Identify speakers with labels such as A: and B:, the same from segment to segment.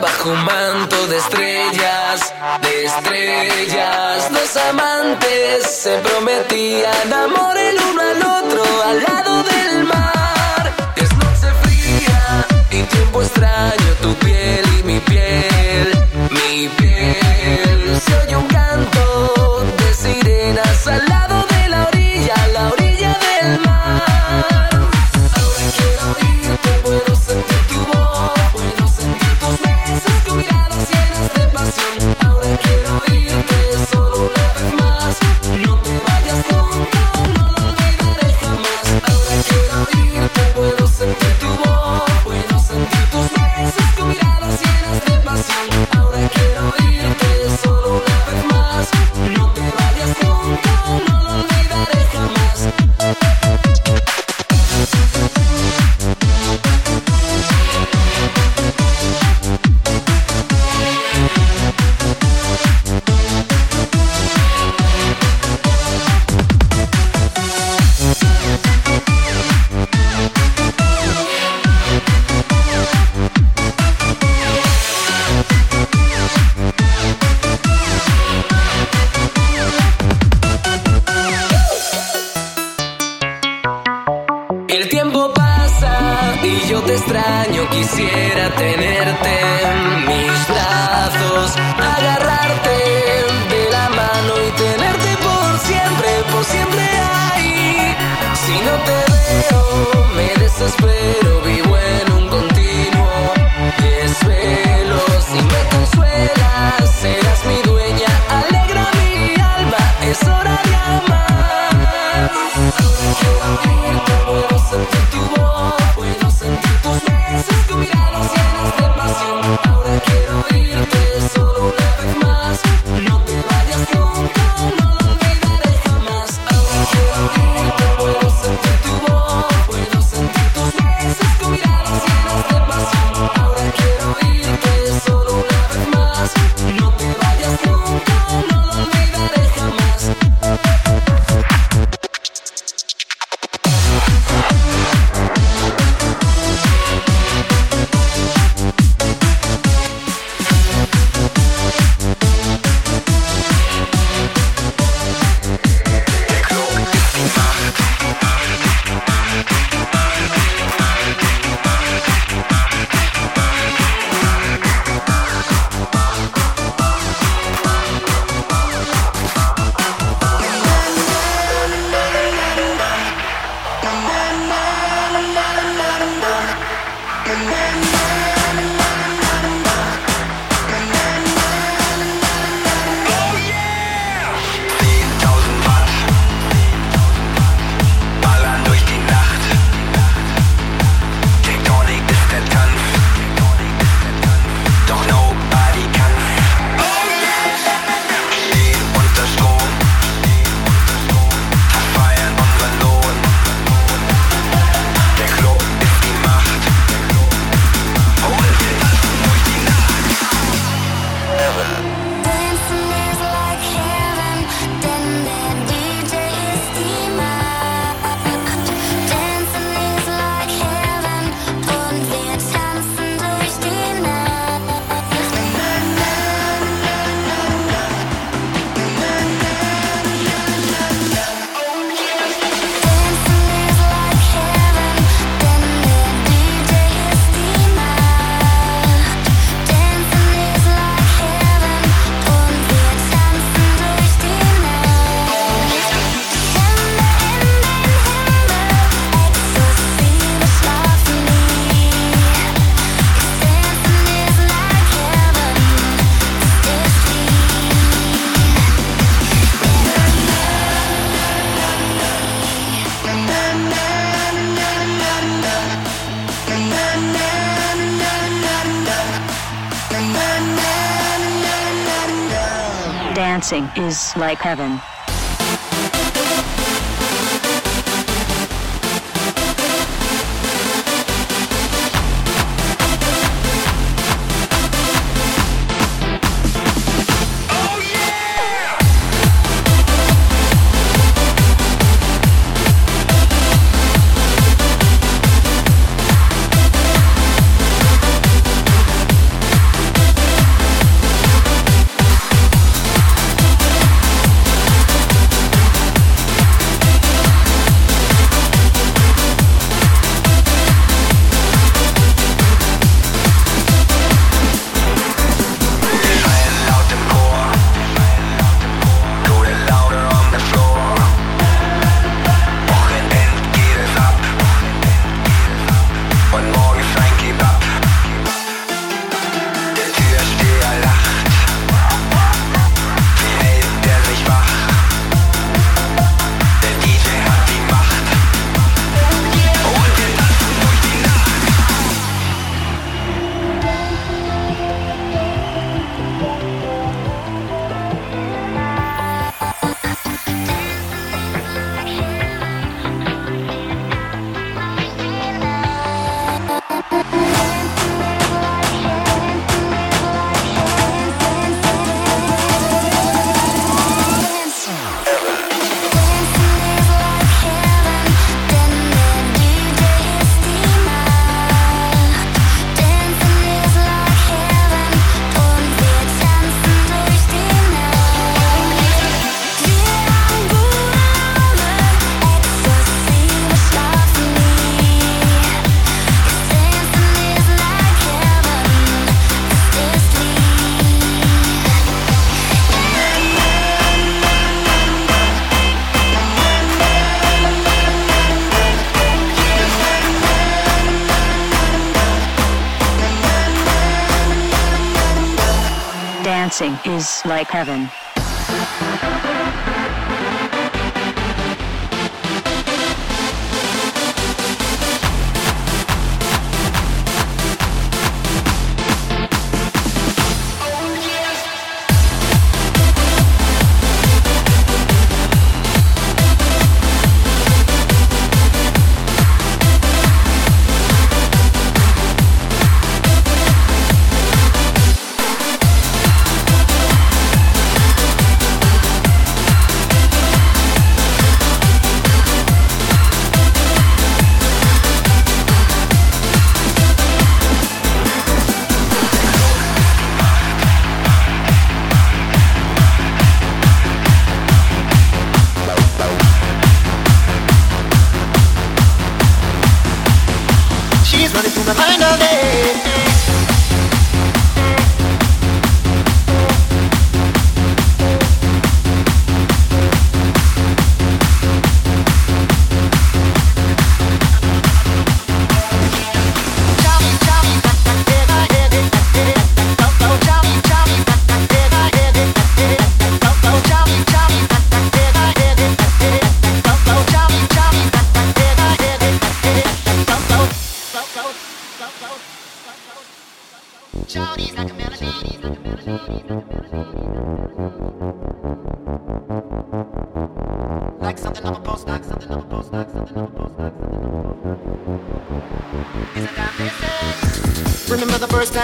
A: bajo un manto de estrellas, de estrellas. Dos amantes se prometían amor el uno al otro al lado del mar. Es noche fría y tiempo extraño, tu piel y mi piel, mi piel. Soy un canto de sirenas al lado
B: dancing is like heaven. Dancing is like heaven.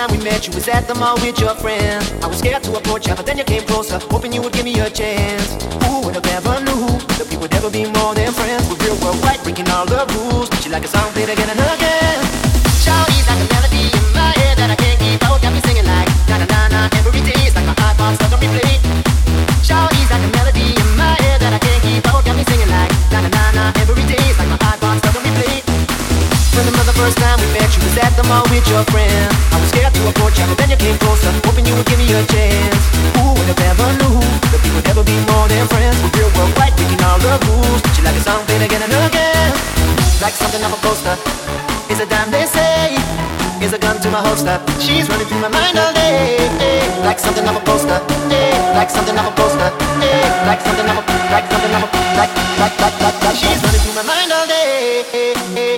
C: Time we met, you was at the mall with your friends. I was scared to approach you, but then you came closer, hoping you would give me a chance. Who would have ever knew that we would ever be more than friends? We're real worldwide, breaking all the rules. She like a song played again and again. Shawty's like a melody in my head that I can't keep out. Got me singing like na na na na every day. Like was at the mall with your friend. I was scared to approach you, but then you came closer, hoping you would give me a chance. Who would have ever knew that we would ever be more than friends? We're real worldwide, breaking all the rules. She like a song played again and again, like something off a poster. Is a dime they say, is a gun to my holster. She's running through my mind all day, eh, like something off a poster, eh, like something off a poster, eh, like something off a, like something off a, like, like, like, like, like. She's running through my mind all day. eh, eh, eh.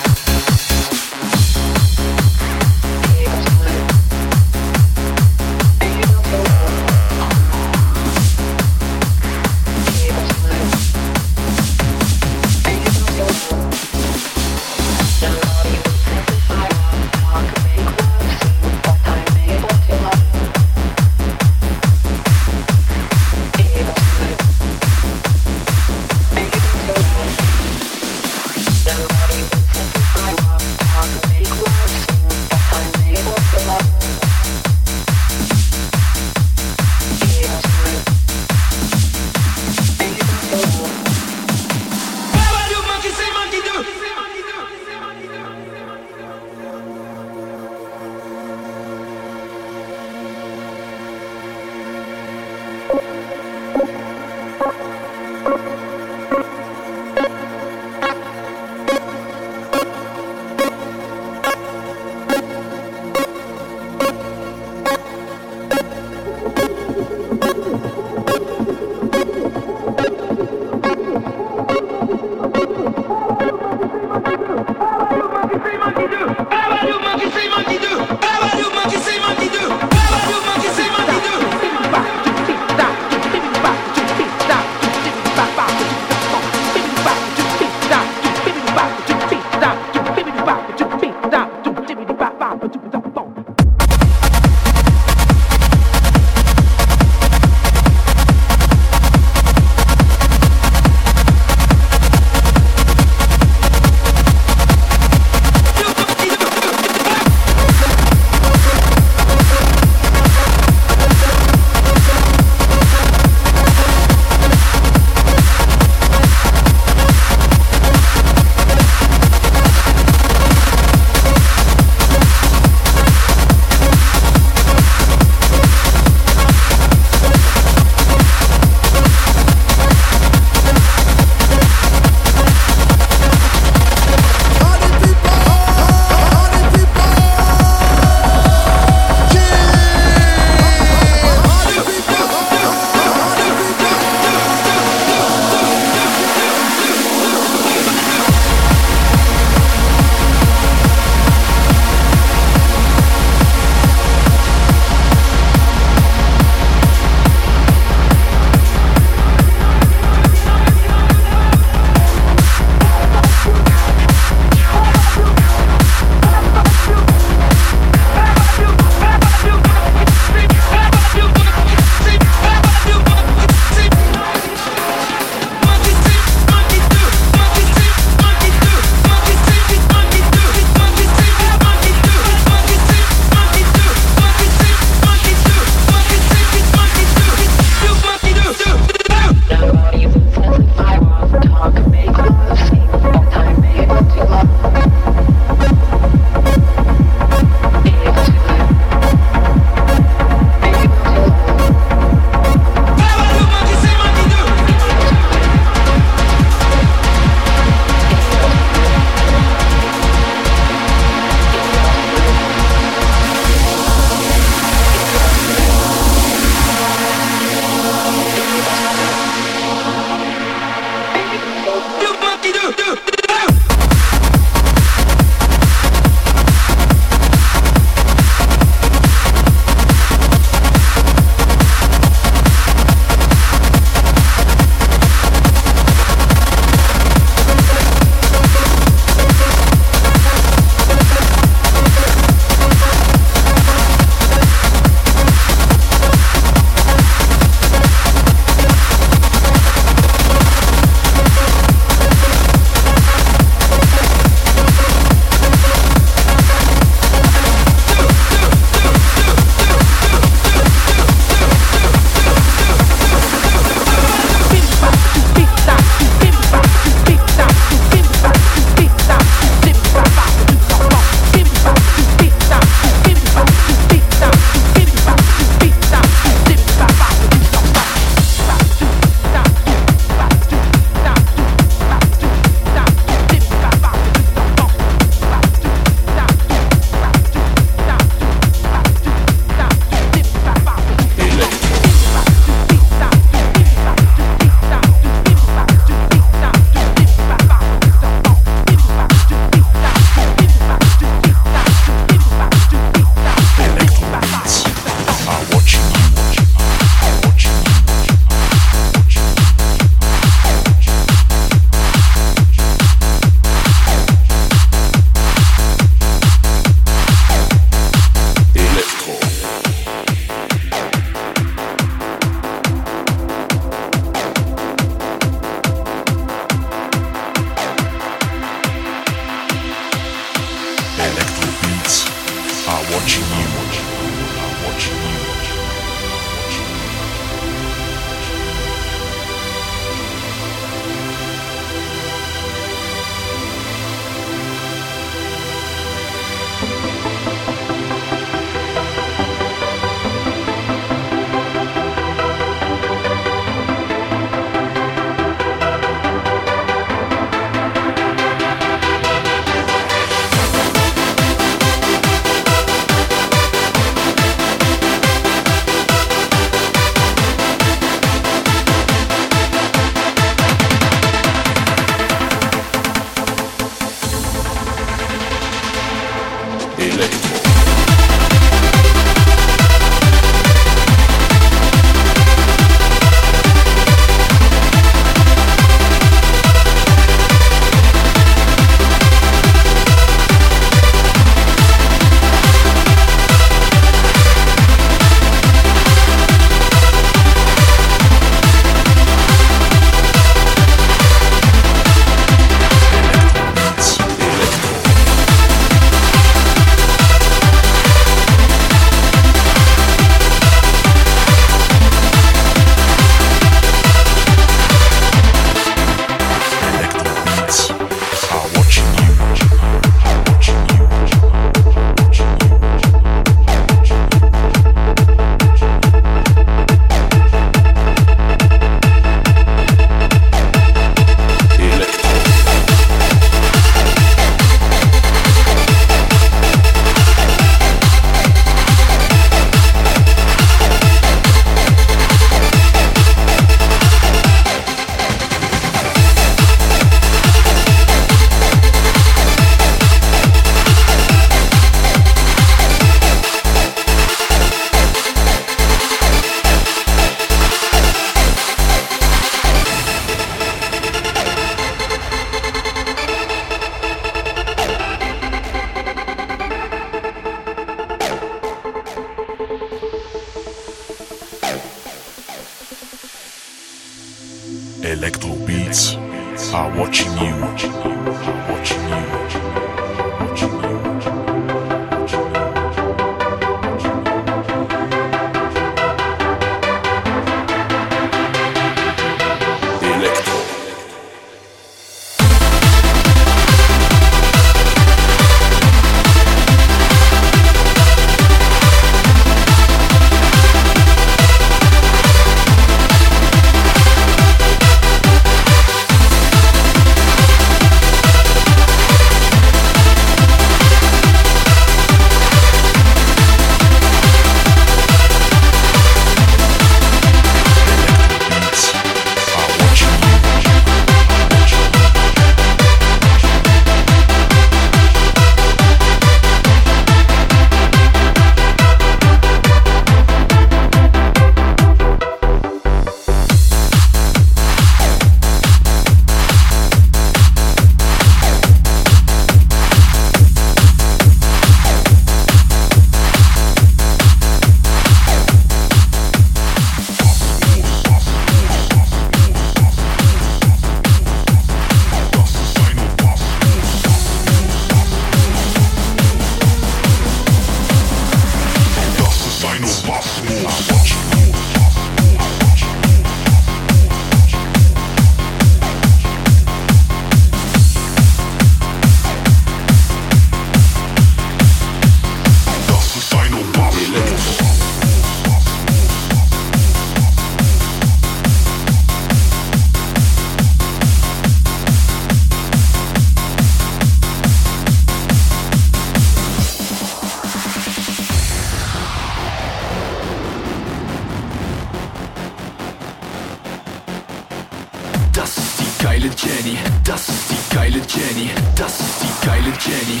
D: Das ist
E: die geile Jenny, das ist die geile Jenny, das ist die geile Jenny.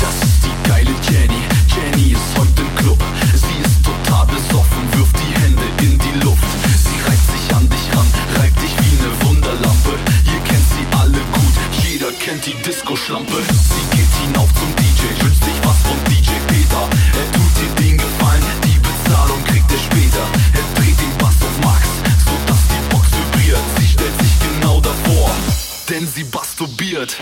E: Das ist die geile Jenny, Jenny ist heute im Club. Sie ist total besoffen, wirft die Hände in die Luft. Sie reibt sich an dich ran, reibt dich wie eine Wunderlampe. Ihr kennt sie alle gut, jeder kennt die Disco-Schlampe. Sie geht hinauf zum DJ, wünscht masturbiert.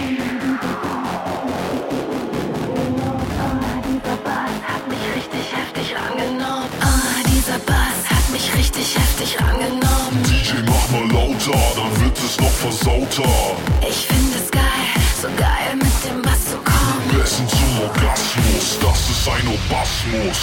F: Dieser Bass hat mich richtig heftig rangenommen.
D: DJ, mach mal lauter, dann wird es noch versauter.
F: Ich finde es geil, so geil mit dem Bass zu kommen.
D: Besten zum Orgasmus, das ist ein Orgasmus.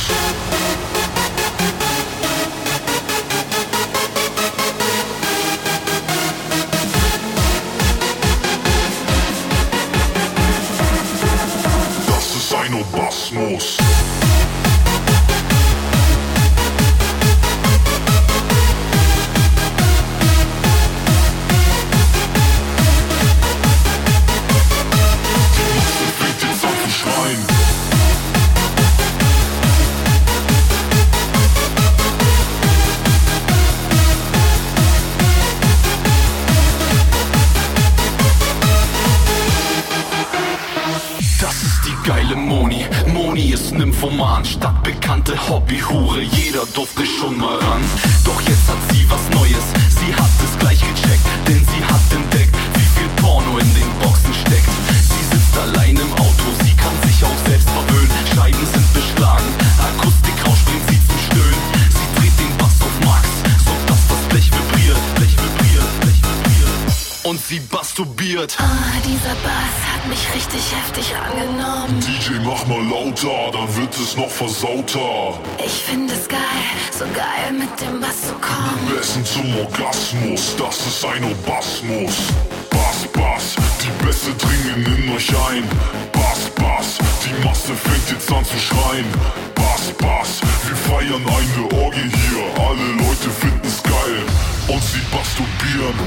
F: Richtig heftig rangenommen.
D: DJ, mach mal lauter, dann wird es noch versauter.
F: Ich finde es geil, so geil mit dem Bass zu kommen.
D: Besten zum Orgasmus, das ist ein Orgasmus. Bass, Bass, die Bässe dringen in euch ein. Bass, Bass, die Masse fängt jetzt an zu schreien. Bass, Bass, wir feiern eine Orgie hier. Alle Leute finden's geil und sie masturbieren.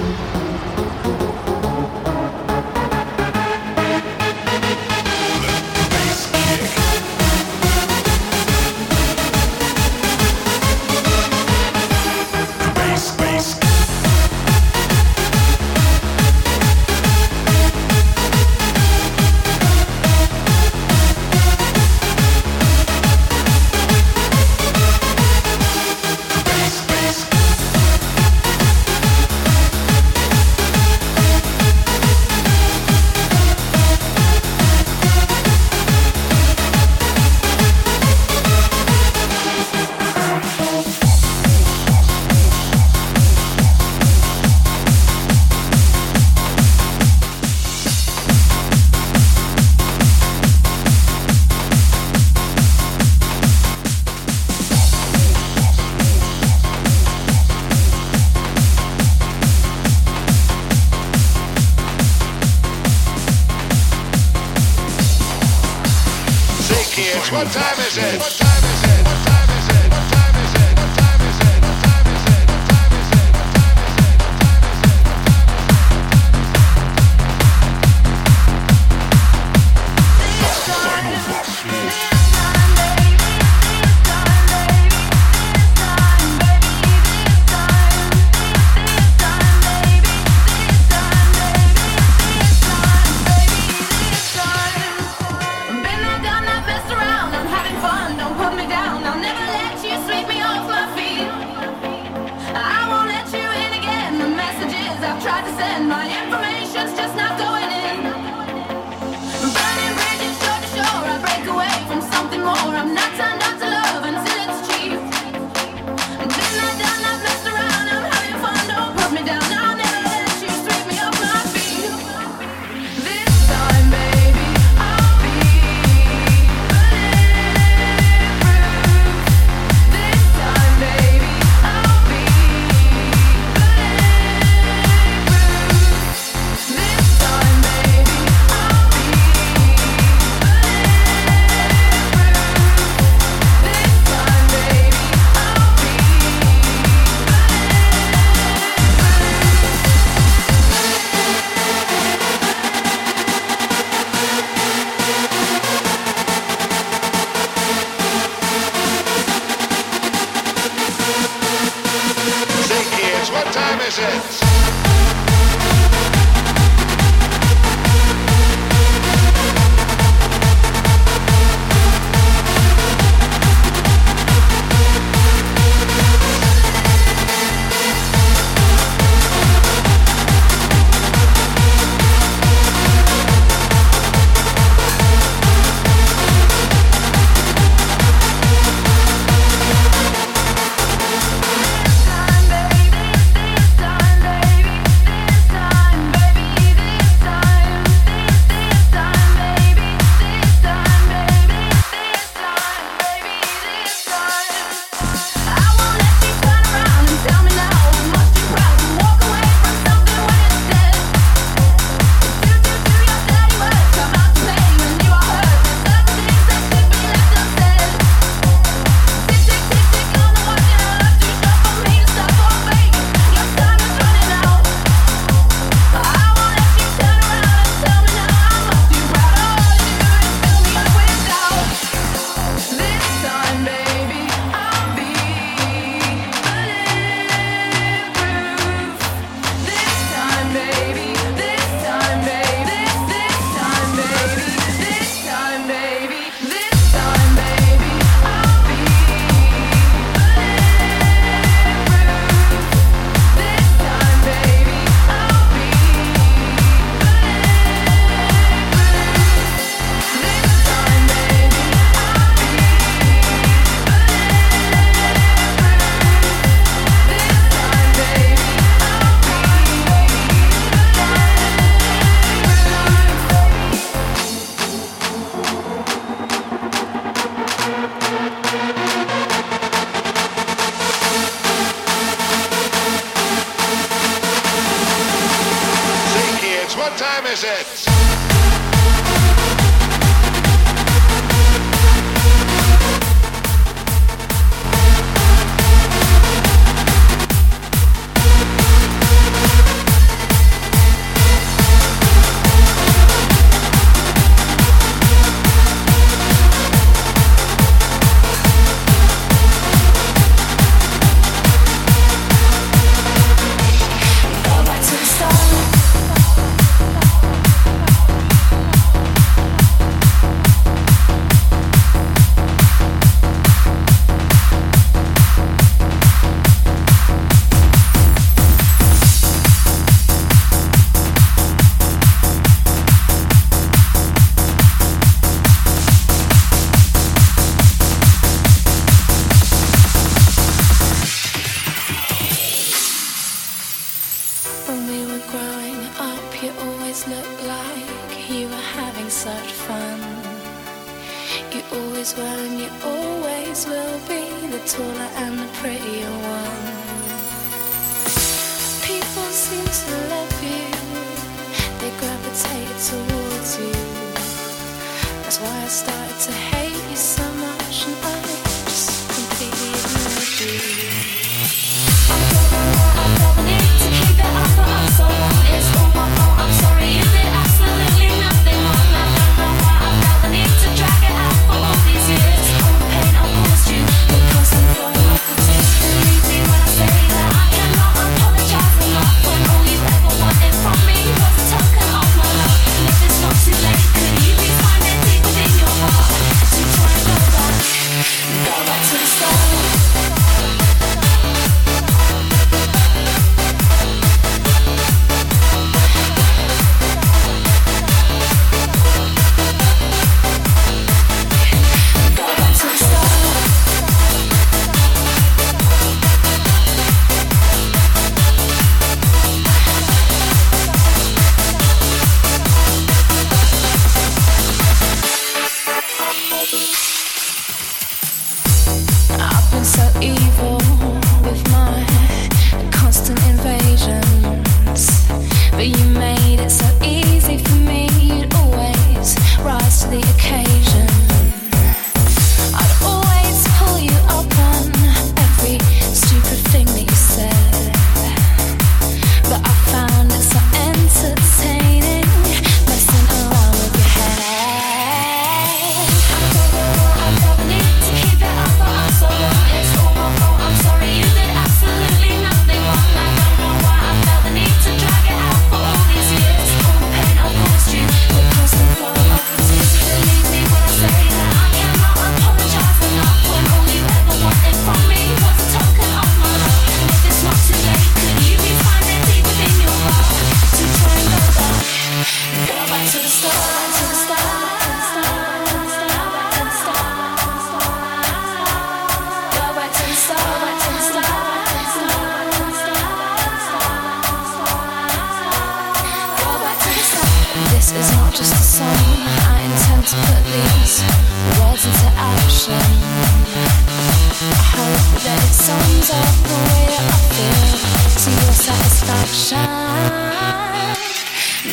D: stop shine.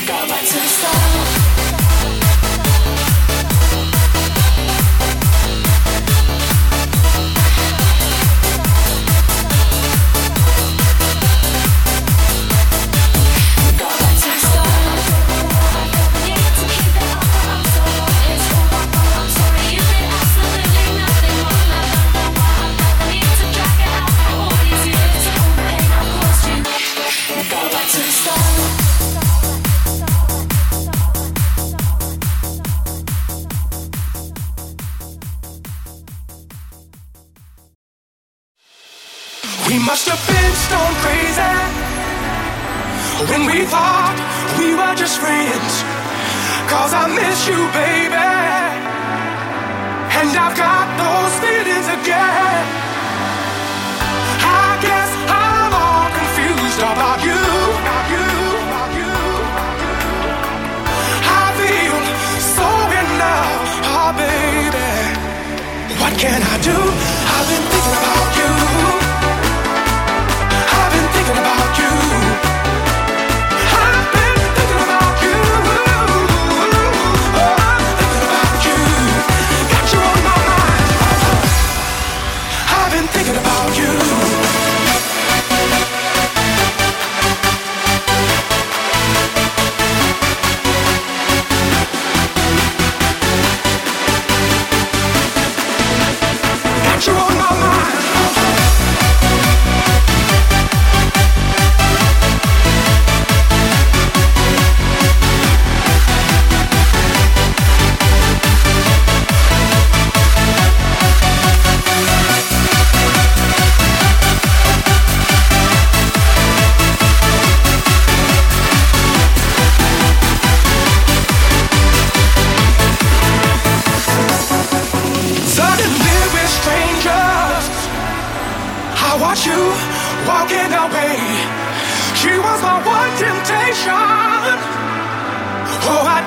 B: Go back to the start.
G: Do.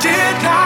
G: did not.